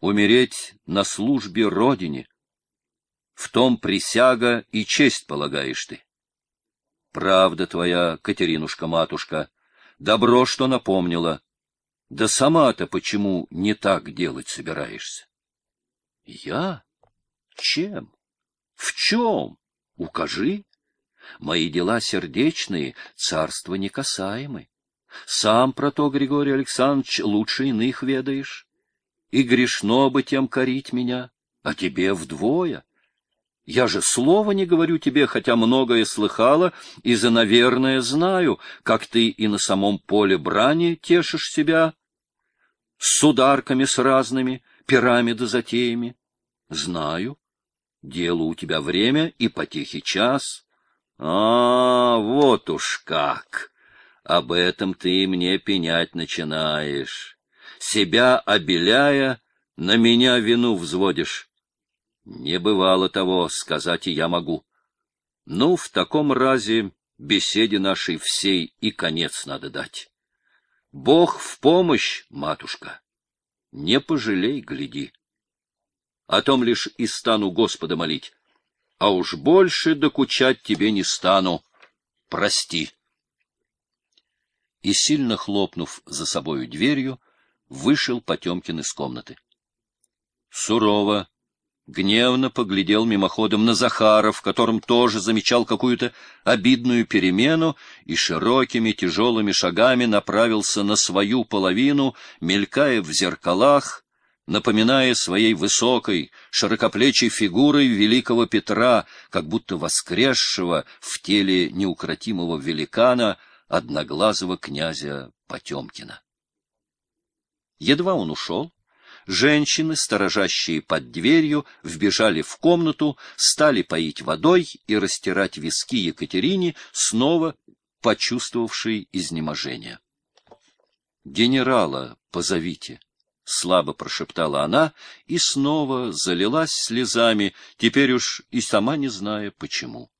умереть на службе Родине. В том присяга и честь полагаешь ты. Правда твоя, Катеринушка-матушка, добро, что напомнила. Да сама-то почему не так делать собираешься? Я? Чем? В чем? Укажи. Мои дела сердечные, царства не касаемы. Сам про то, Григорий Александрович, лучше иных ведаешь. И грешно бы тем корить меня, а тебе вдвое. Я же слова не говорю тебе, хотя многое слыхала, и за наверное знаю, как ты и на самом поле брани тешишь себя, с ударками с разными, пирами да затеями. Знаю. Делу у тебя время и потехи час. А, вот уж как! Об этом ты мне пенять начинаешь. Себя обеляя, на меня вину взводишь. Не бывало того, сказать и я могу. Ну, в таком разе беседе нашей всей и конец надо дать. Бог в помощь, матушка. Не пожалей, гляди. О том лишь и стану Господа молить. А уж больше докучать тебе не стану. Прости. И, сильно хлопнув за собою дверью, вышел Потемкин из комнаты. Сурово, гневно поглядел мимоходом на Захара, в котором тоже замечал какую-то обидную перемену, и широкими тяжелыми шагами направился на свою половину, мелькая в зеркалах, напоминая своей высокой, широкоплечей фигурой великого Петра, как будто воскресшего в теле неукротимого великана, одноглазого князя Потемкина. Едва он ушел, Женщины, сторожащие под дверью, вбежали в комнату, стали поить водой и растирать виски Екатерине, снова почувствовавшей изнеможение. «Генерала позовите», — слабо прошептала она и снова залилась слезами, теперь уж и сама не зная почему.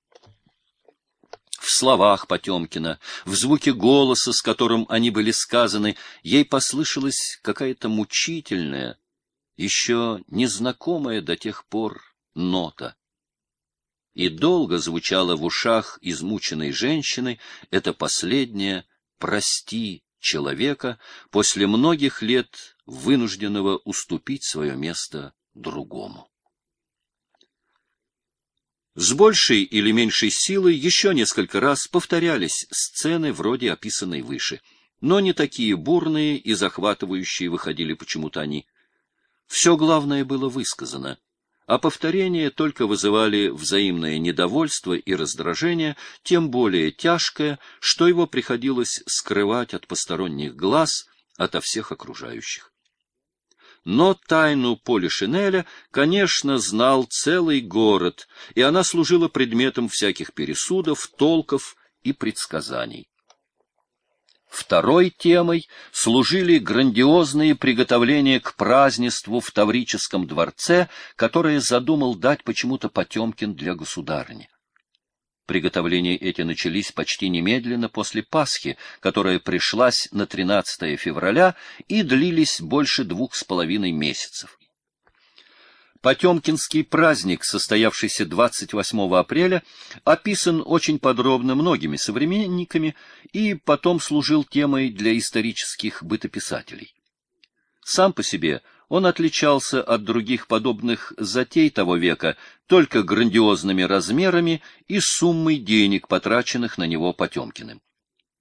В словах Потемкина, в звуке голоса, с которым они были сказаны, ей послышалась какая-то мучительная, еще незнакомая до тех пор нота. И долго звучало в ушах измученной женщины это последнее «прости» человека после многих лет вынужденного уступить свое место другому. С большей или меньшей силой еще несколько раз повторялись сцены вроде описанной выше, но не такие бурные и захватывающие выходили почему-то они — все главное было высказано, а повторения только вызывали взаимное недовольство и раздражение, тем более тяжкое, что его приходилось скрывать от посторонних глаз, ото всех окружающих. Но тайну Полишинеля, конечно, знал целый город, и она служила предметом всяких пересудов, толков и предсказаний. Второй темой служили грандиозные приготовления к празднеству в Таврическом дворце, которое задумал дать почему-то Потемкин для государыни. Приготовления эти начались почти немедленно после Пасхи, которая пришлась на 13 февраля и длились больше двух с половиной месяцев. Потемкинский праздник, состоявшийся 28 апреля, описан очень подробно многими современниками и потом служил темой для исторических бытописателей. Сам по себе он отличался от других подобных затей того века только грандиозными размерами и суммой денег, потраченных на него Потемкиным.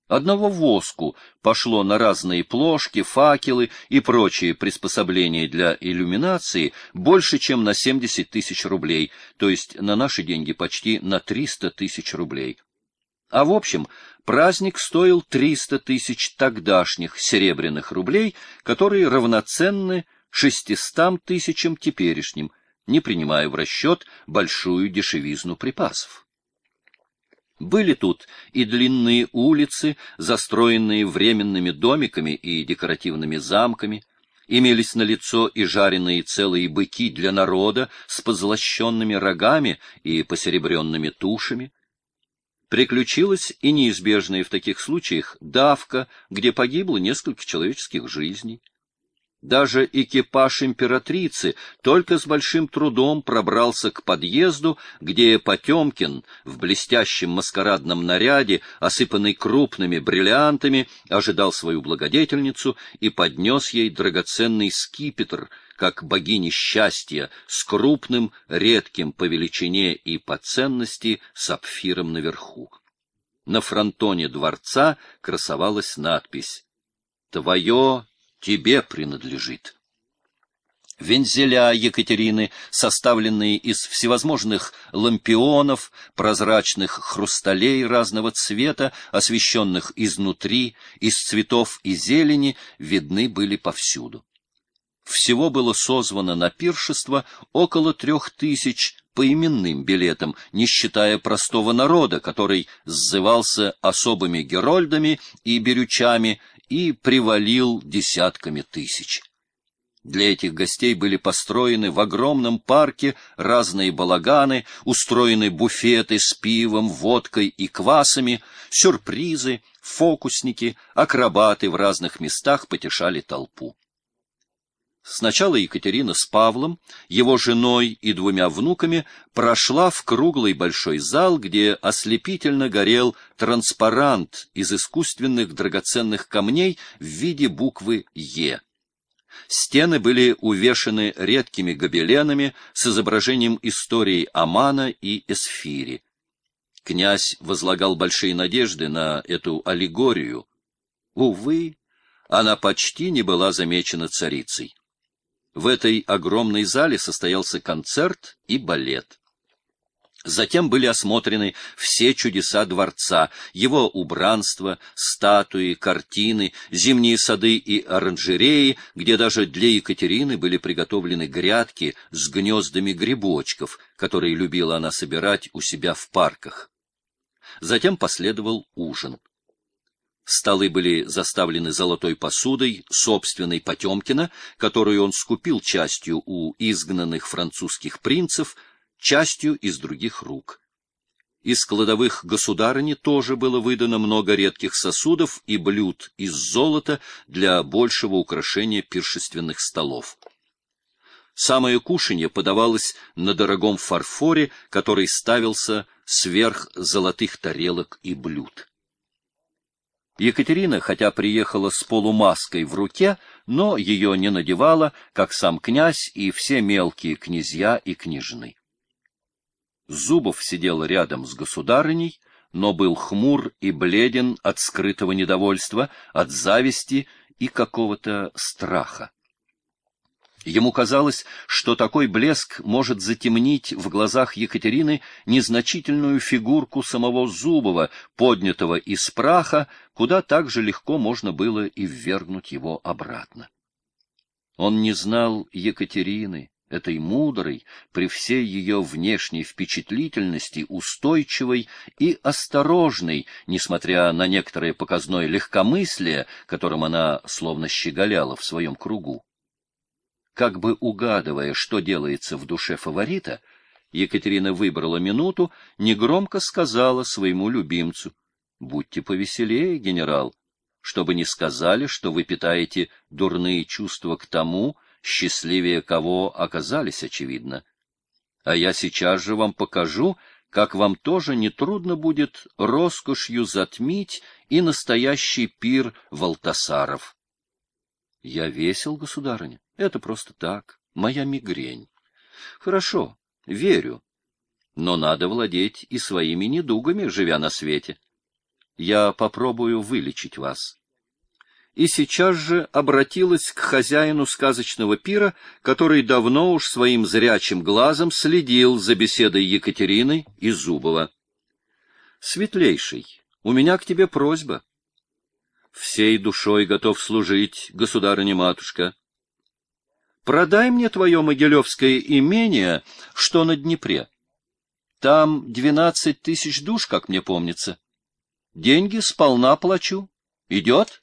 Одного воску пошло на разные плошки, факелы и прочие приспособления для иллюминации больше, чем на 70 тысяч рублей, то есть на наши деньги почти на 300 тысяч рублей. А в общем, праздник стоил 300 тысяч тогдашних серебряных рублей, которые равноценны 600 тысячам теперешним, не принимая в расчет большую дешевизну припасов. Были тут и длинные улицы, застроенные временными домиками и декоративными замками, имелись на лицо и жареные целые быки для народа с позлощенными рогами и посеребренными тушами. Приключилась и неизбежная в таких случаях давка, где погибло несколько человеческих жизней. Даже экипаж императрицы только с большим трудом пробрался к подъезду, где Потемкин в блестящем маскарадном наряде, осыпанный крупными бриллиантами, ожидал свою благодетельницу и поднес ей драгоценный скипетр, как богине счастья, с крупным, редким по величине и по ценности сапфиром наверху. На фронтоне дворца красовалась надпись «Твое тебе принадлежит. Вензеля Екатерины, составленные из всевозможных лампионов, прозрачных хрусталей разного цвета, освещенных изнутри, из цветов и зелени, видны были повсюду. Всего было созвано на пиршество около трех тысяч по именным билетам, не считая простого народа, который сзывался особыми герольдами и берючами и привалил десятками тысяч. Для этих гостей были построены в огромном парке разные балаганы, устроены буфеты с пивом, водкой и квасами, сюрпризы, фокусники, акробаты в разных местах потешали толпу. Сначала Екатерина с Павлом, его женой и двумя внуками прошла в круглый большой зал, где ослепительно горел транспарант из искусственных драгоценных камней в виде буквы «Е». Стены были увешаны редкими гобеленами с изображением истории Амана и Эсфири. Князь возлагал большие надежды на эту аллегорию. Увы, она почти не была замечена царицей. В этой огромной зале состоялся концерт и балет. Затем были осмотрены все чудеса дворца, его убранство, статуи, картины, зимние сады и оранжереи, где даже для Екатерины были приготовлены грядки с гнездами грибочков, которые любила она собирать у себя в парках. Затем последовал ужин. Столы были заставлены золотой посудой, собственной Потемкина, которую он скупил частью у изгнанных французских принцев, частью из других рук. Из кладовых государыни тоже было выдано много редких сосудов и блюд из золота для большего украшения пиршественных столов. Самое кушанье подавалось на дорогом фарфоре, который ставился сверх золотых тарелок и блюд. Екатерина, хотя приехала с полумаской в руке, но ее не надевала, как сам князь и все мелкие князья и княжны. Зубов сидел рядом с государыней, но был хмур и бледен от скрытого недовольства, от зависти и какого-то страха. Ему казалось, что такой блеск может затемнить в глазах Екатерины незначительную фигурку самого Зубова, поднятого из праха, куда так же легко можно было и ввергнуть его обратно. Он не знал Екатерины, этой мудрой, при всей ее внешней впечатлительности, устойчивой и осторожной, несмотря на некоторое показное легкомыслие, которым она словно щеголяла в своем кругу. Как бы угадывая, что делается в душе фаворита, Екатерина выбрала минуту, негромко сказала своему любимцу, «Будьте повеселее, генерал, чтобы не сказали, что вы питаете дурные чувства к тому, счастливее кого оказались, очевидно. А я сейчас же вам покажу, как вам тоже нетрудно будет роскошью затмить и настоящий пир Валтасаров. Я весел, государыня. Это просто так, моя мигрень. Хорошо, верю. Но надо владеть и своими недугами, живя на свете. Я попробую вылечить вас. И сейчас же обратилась к хозяину сказочного пира, который давно уж своим зрячим глазом следил за беседой Екатерины и Зубова. Светлейший, у меня к тебе просьба. Всей душой готов служить, государыня-матушка. Продай мне твое могилевское имение, что на Днепре. Там двенадцать тысяч душ, как мне помнится. Деньги сполна плачу. Идет?